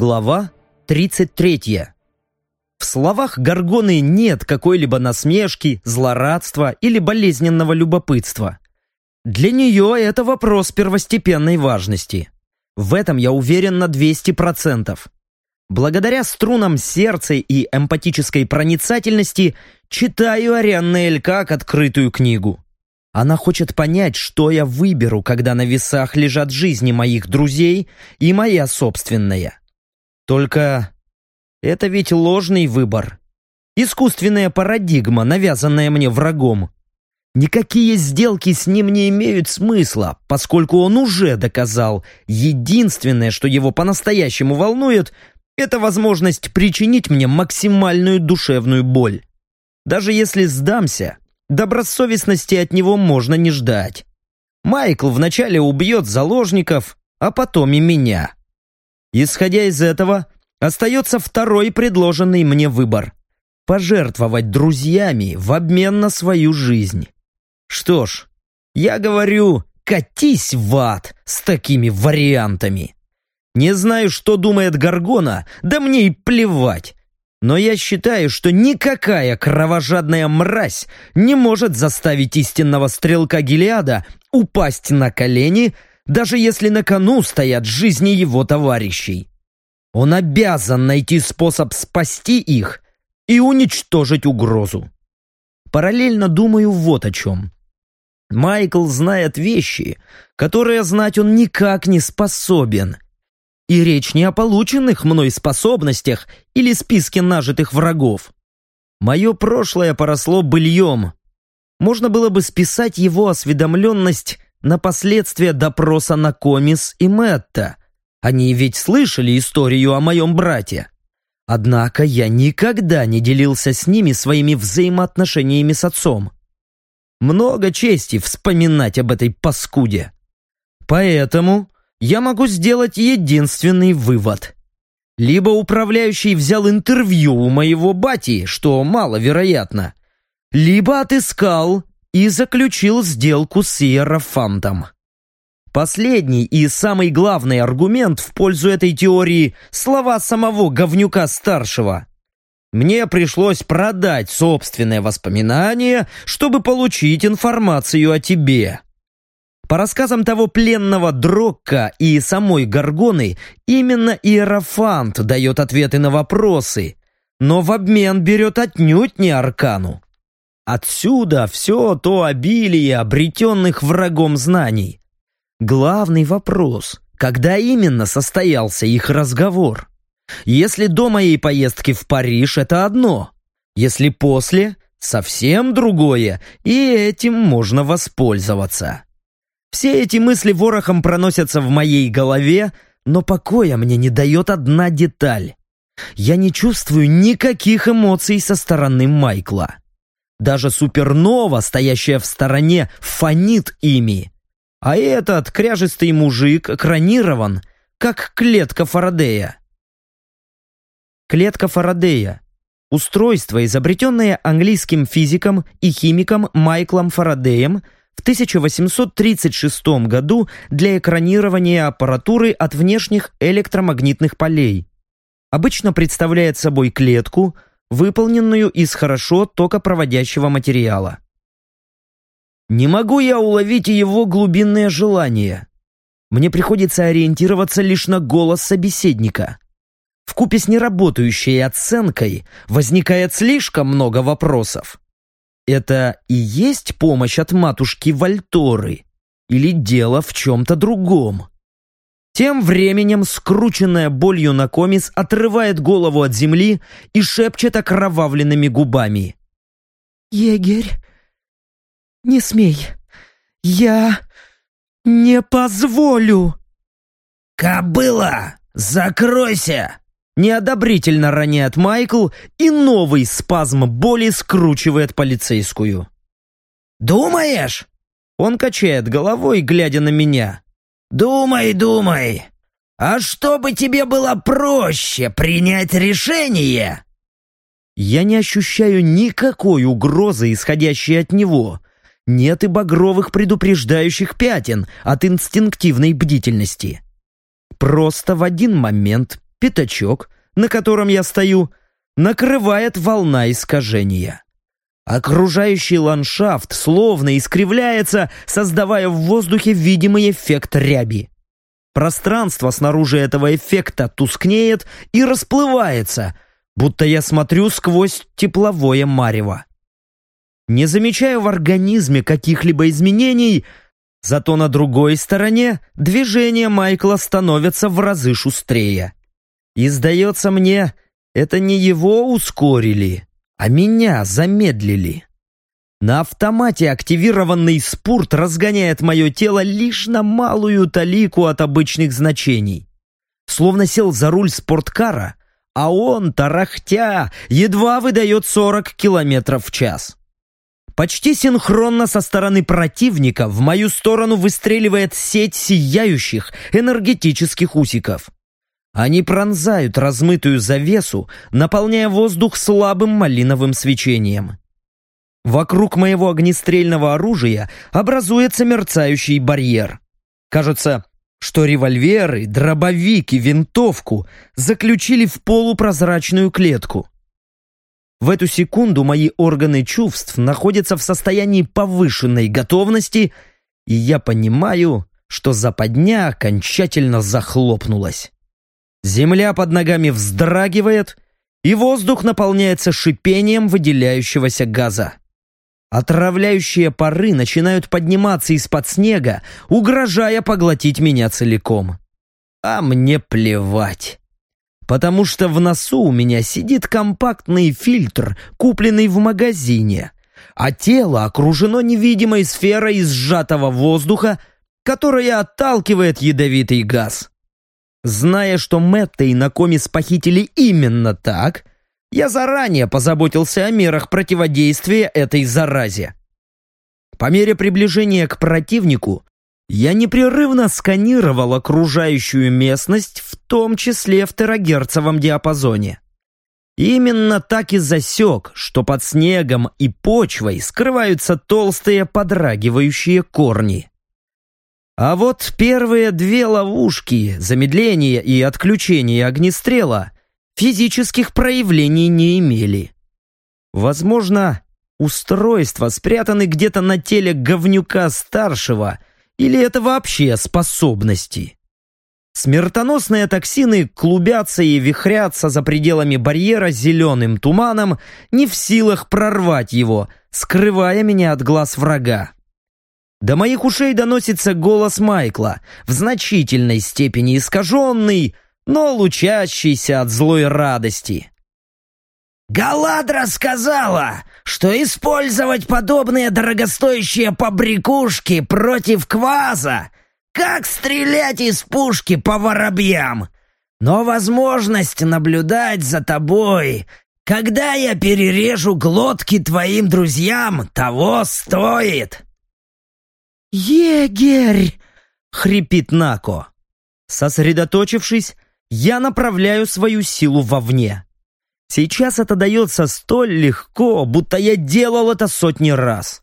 Глава 33. В словах Гаргоны нет какой-либо насмешки, злорадства или болезненного любопытства. Для нее это вопрос первостепенной важности. В этом я уверен на 200%. Благодаря струнам сердца и эмпатической проницательности читаю Арианне Эль как открытую книгу. Она хочет понять, что я выберу, когда на весах лежат жизни моих друзей и моя собственная. Только это ведь ложный выбор. Искусственная парадигма, навязанная мне врагом. Никакие сделки с ним не имеют смысла, поскольку он уже доказал, единственное, что его по-настоящему волнует, это возможность причинить мне максимальную душевную боль. Даже если сдамся, добросовестности от него можно не ждать. Майкл вначале убьет заложников, а потом и меня. Исходя из этого, остается второй предложенный мне выбор – пожертвовать друзьями в обмен на свою жизнь. Что ж, я говорю, катись в ад с такими вариантами. Не знаю, что думает Гаргона, да мне и плевать. Но я считаю, что никакая кровожадная мразь не может заставить истинного стрелка Гелиада упасть на колени – даже если на кону стоят жизни его товарищей. Он обязан найти способ спасти их и уничтожить угрозу. Параллельно думаю вот о чем. Майкл знает вещи, которые знать он никак не способен. И речь не о полученных мной способностях или списке нажитых врагов. Мое прошлое поросло быльем. Можно было бы списать его осведомленность на последствия допроса на Комис и Мэтта. Они ведь слышали историю о моем брате. Однако я никогда не делился с ними своими взаимоотношениями с отцом. Много чести вспоминать об этой паскуде. Поэтому я могу сделать единственный вывод. Либо управляющий взял интервью у моего бати, что маловероятно, либо отыскал и заключил сделку с Иерофантом. Последний и самый главный аргумент в пользу этой теории – слова самого говнюка-старшего. Мне пришлось продать собственное воспоминание, чтобы получить информацию о тебе. По рассказам того пленного Дрокка и самой Гаргоны, именно Иерофант дает ответы на вопросы, но в обмен берет отнюдь не Аркану. Отсюда все то обилие обретенных врагом знаний. Главный вопрос, когда именно состоялся их разговор? Если до моей поездки в Париж, это одно. Если после, совсем другое, и этим можно воспользоваться. Все эти мысли ворохом проносятся в моей голове, но покоя мне не дает одна деталь. Я не чувствую никаких эмоций со стороны Майкла. Даже супернова, стоящая в стороне, фонит ими. А этот кряжистый мужик экранирован, как клетка Фарадея. Клетка Фарадея – устройство, изобретенное английским физиком и химиком Майклом Фарадеем в 1836 году для экранирования аппаратуры от внешних электромагнитных полей. Обычно представляет собой клетку – выполненную из хорошо токопроводящего материала. Не могу я уловить его глубинные желания. Мне приходится ориентироваться лишь на голос собеседника. В купе с неработающей оценкой возникает слишком много вопросов. Это и есть помощь от матушки Вальторы? Или дело в чем-то другом? Тем временем скрученная болью Накомис отрывает голову от земли и шепчет окровавленными губами. «Егерь, не смей. Я не позволю!» «Кобыла, закройся!» Неодобрительно роняет Майкл, и новый спазм боли скручивает полицейскую. «Думаешь?» Он качает головой, глядя на меня. «Думай, думай. А чтобы тебе было проще принять решение?» Я не ощущаю никакой угрозы, исходящей от него. Нет и багровых предупреждающих пятен от инстинктивной бдительности. Просто в один момент пятачок, на котором я стою, накрывает волна искажения. Окружающий ландшафт словно искривляется, создавая в воздухе видимый эффект ряби. Пространство снаружи этого эффекта тускнеет и расплывается, будто я смотрю сквозь тепловое марево. Не замечаю в организме каких-либо изменений, зато на другой стороне движения Майкла становятся в разы шустрее. И сдается мне, это не его ускорили, а меня замедлили. На автомате активированный спорт разгоняет мое тело лишь на малую талику от обычных значений. Словно сел за руль спорткара, а он, тарахтя, едва выдает 40 километров в час. Почти синхронно со стороны противника в мою сторону выстреливает сеть сияющих энергетических усиков. Они пронзают размытую завесу, наполняя воздух слабым малиновым свечением. Вокруг моего огнестрельного оружия образуется мерцающий барьер. Кажется, что револьверы, дробовик и винтовку заключили в полупрозрачную клетку. В эту секунду мои органы чувств находятся в состоянии повышенной готовности, и я понимаю, что западня окончательно захлопнулась. Земля под ногами вздрагивает, и воздух наполняется шипением выделяющегося газа. Отравляющие пары начинают подниматься из-под снега, угрожая поглотить меня целиком. А мне плевать. Потому что в носу у меня сидит компактный фильтр, купленный в магазине, а тело окружено невидимой сферой сжатого воздуха, которая отталкивает ядовитый газ. Зная, что Мэтта и Накомис похитили именно так, я заранее позаботился о мерах противодействия этой заразе. По мере приближения к противнику я непрерывно сканировал окружающую местность, в том числе в терагерцевом диапазоне. Именно так и засек, что под снегом и почвой скрываются толстые подрагивающие корни. А вот первые две ловушки, замедление и отключение огнестрела, физических проявлений не имели. Возможно, устройства спрятаны где-то на теле говнюка-старшего, или это вообще способности. Смертоносные токсины клубятся и вихрятся за пределами барьера зеленым туманом, не в силах прорвать его, скрывая меня от глаз врага. До моих ушей доносится голос Майкла, в значительной степени искаженный, но лучащийся от злой радости. «Галадра сказала, что использовать подобные дорогостоящие побрякушки против кваза, как стрелять из пушки по воробьям. Но возможность наблюдать за тобой, когда я перережу глотки твоим друзьям, того стоит». «Егерь!» — хрипит Нако. Сосредоточившись, я направляю свою силу вовне. Сейчас это дается столь легко, будто я делал это сотни раз.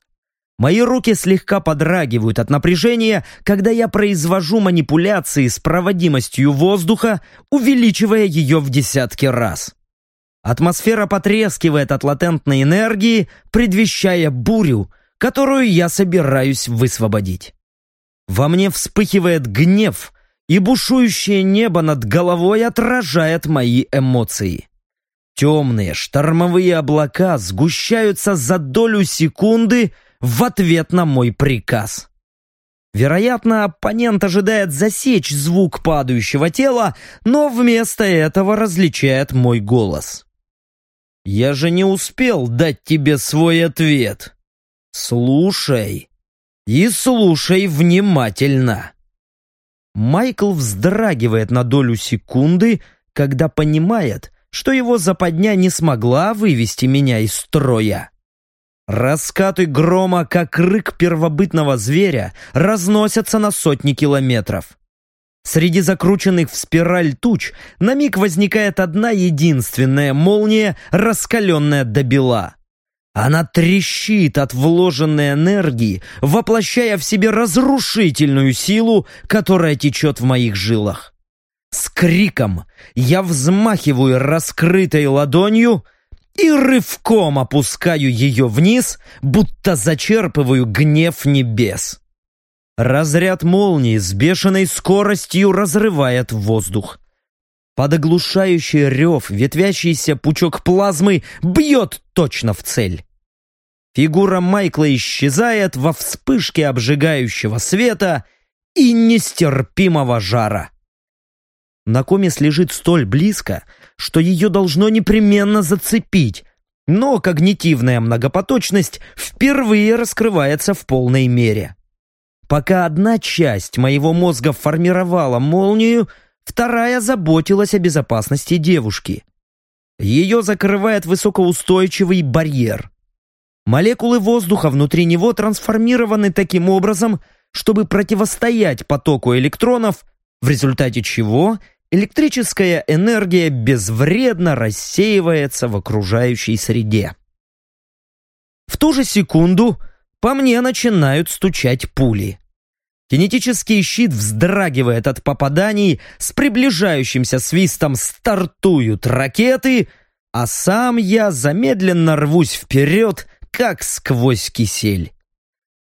Мои руки слегка подрагивают от напряжения, когда я произвожу манипуляции с проводимостью воздуха, увеличивая ее в десятки раз. Атмосфера потрескивает от латентной энергии, предвещая бурю, которую я собираюсь высвободить. Во мне вспыхивает гнев, и бушующее небо над головой отражает мои эмоции. Темные штормовые облака сгущаются за долю секунды в ответ на мой приказ. Вероятно, оппонент ожидает засечь звук падающего тела, но вместо этого различает мой голос. «Я же не успел дать тебе свой ответ. Слушай. И слушай внимательно». Майкл вздрагивает на долю секунды, когда понимает, что его западня не смогла вывести меня из строя. Раскаты грома, как рык первобытного зверя, разносятся на сотни километров. Среди закрученных в спираль туч на миг возникает одна единственная молния, раскаленная до бела. Она трещит от вложенной энергии, воплощая в себе разрушительную силу, которая течет в моих жилах. С криком я взмахиваю раскрытой ладонью и рывком опускаю ее вниз, будто зачерпываю гнев небес. Разряд молнии с бешеной скоростью разрывает воздух. Под оглушающий рев ветвящийся пучок плазмы бьет точно в цель. Фигура Майкла исчезает во вспышке обжигающего света и нестерпимого жара. Накомис лежит столь близко, что ее должно непременно зацепить, но когнитивная многопоточность впервые раскрывается в полной мере. Пока одна часть моего мозга формировала молнию, вторая заботилась о безопасности девушки. Ее закрывает высокоустойчивый барьер. Молекулы воздуха внутри него трансформированы таким образом, чтобы противостоять потоку электронов, в результате чего электрическая энергия безвредно рассеивается в окружающей среде. В ту же секунду по мне начинают стучать пули. Кинетический щит вздрагивает от попаданий, с приближающимся свистом стартуют ракеты, а сам я замедленно рвусь вперед, как сквозь кисель.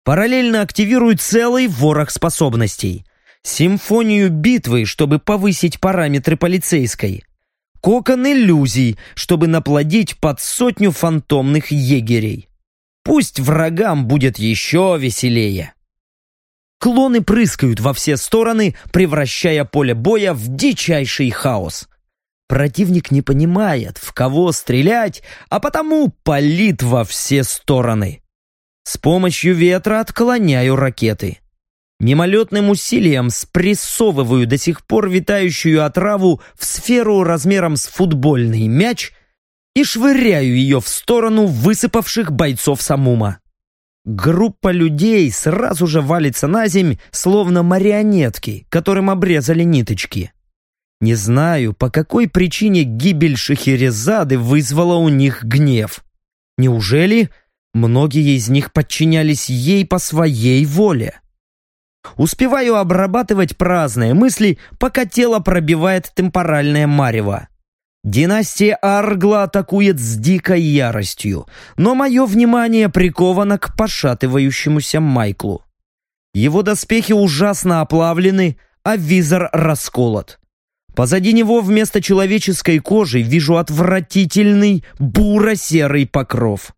Параллельно активирую целый ворох способностей. Симфонию битвы, чтобы повысить параметры полицейской. Кокон иллюзий, чтобы наплодить под сотню фантомных егерей. Пусть врагам будет еще веселее. Клоны прыскают во все стороны, превращая поле боя в дичайший хаос. Противник не понимает, в кого стрелять, а потому палит во все стороны. С помощью ветра отклоняю ракеты. Мимолетным усилием спрессовываю до сих пор витающую отраву в сферу размером с футбольный мяч и швыряю ее в сторону высыпавших бойцов Самума. Группа людей сразу же валится на земь, словно марионетки, которым обрезали ниточки. Не знаю, по какой причине гибель Шахерезады вызвала у них гнев. Неужели многие из них подчинялись ей по своей воле? Успеваю обрабатывать праздные мысли, пока тело пробивает темпоральное марево. Династия Аргла атакует с дикой яростью, но мое внимание приковано к пошатывающемуся Майклу. Его доспехи ужасно оплавлены, а визор расколот. Позади него вместо человеческой кожи вижу отвратительный буро-серый покров.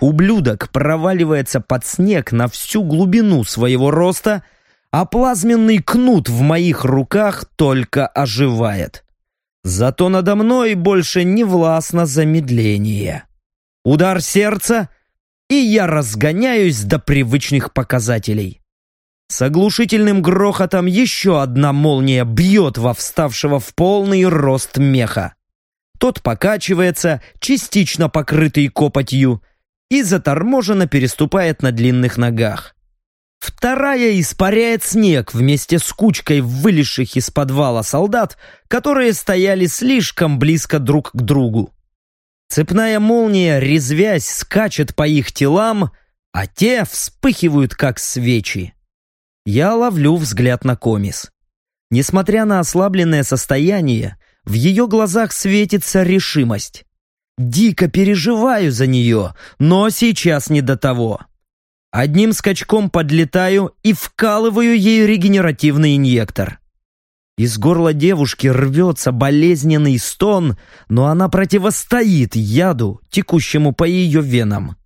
Ублюдок проваливается под снег на всю глубину своего роста, а плазменный кнут в моих руках только оживает. Зато надо мной больше не властно замедление. Удар сердца, и я разгоняюсь до привычных показателей. С оглушительным грохотом еще одна молния бьет во вставшего в полный рост меха. Тот покачивается, частично покрытый копотью, и заторможенно переступает на длинных ногах. Вторая испаряет снег вместе с кучкой вылезших из подвала солдат, которые стояли слишком близко друг к другу. Цепная молния, резвясь, скачет по их телам, а те вспыхивают, как свечи. Я ловлю взгляд на комис. Несмотря на ослабленное состояние, в ее глазах светится решимость. Дико переживаю за нее, но сейчас не до того. Одним скачком подлетаю и вкалываю ей регенеративный инъектор. Из горла девушки рвется болезненный стон, но она противостоит яду, текущему по ее венам.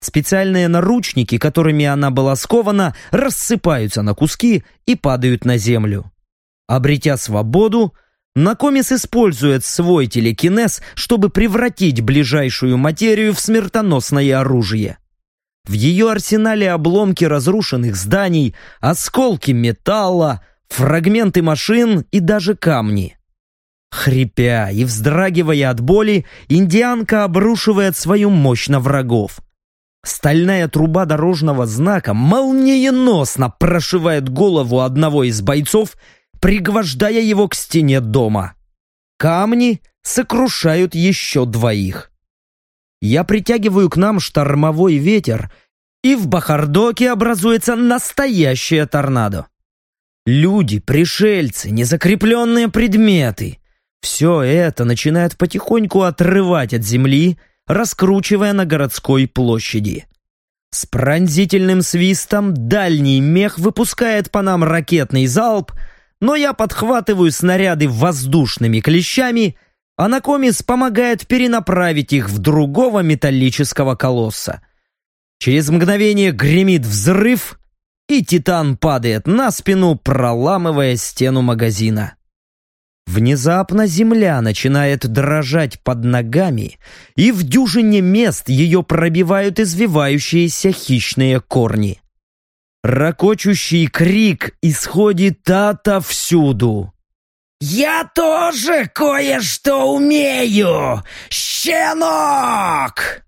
Специальные наручники, которыми она была скована, рассыпаются на куски и падают на землю. Обретя свободу, Накомис использует свой телекинез, чтобы превратить ближайшую материю в смертоносное оружие. В ее арсенале обломки разрушенных зданий, осколки металла, фрагменты машин и даже камни. Хрипя и вздрагивая от боли, индианка обрушивает свою мощь на врагов. Стальная труба дорожного знака молниеносно прошивает голову одного из бойцов, пригвождая его к стене дома. Камни сокрушают еще двоих я притягиваю к нам штормовой ветер, и в Бахардоке образуется настоящее торнадо. Люди, пришельцы, незакрепленные предметы. Все это начинает потихоньку отрывать от земли, раскручивая на городской площади. С пронзительным свистом дальний мех выпускает по нам ракетный залп, но я подхватываю снаряды воздушными клещами, а Накомис помогает перенаправить их в другого металлического колосса. Через мгновение гремит взрыв, и Титан падает на спину, проламывая стену магазина. Внезапно земля начинает дрожать под ногами, и в дюжине мест ее пробивают извивающиеся хищные корни. Рокочущий крик исходит отовсюду. «Я тоже кое-что умею! Щенок!»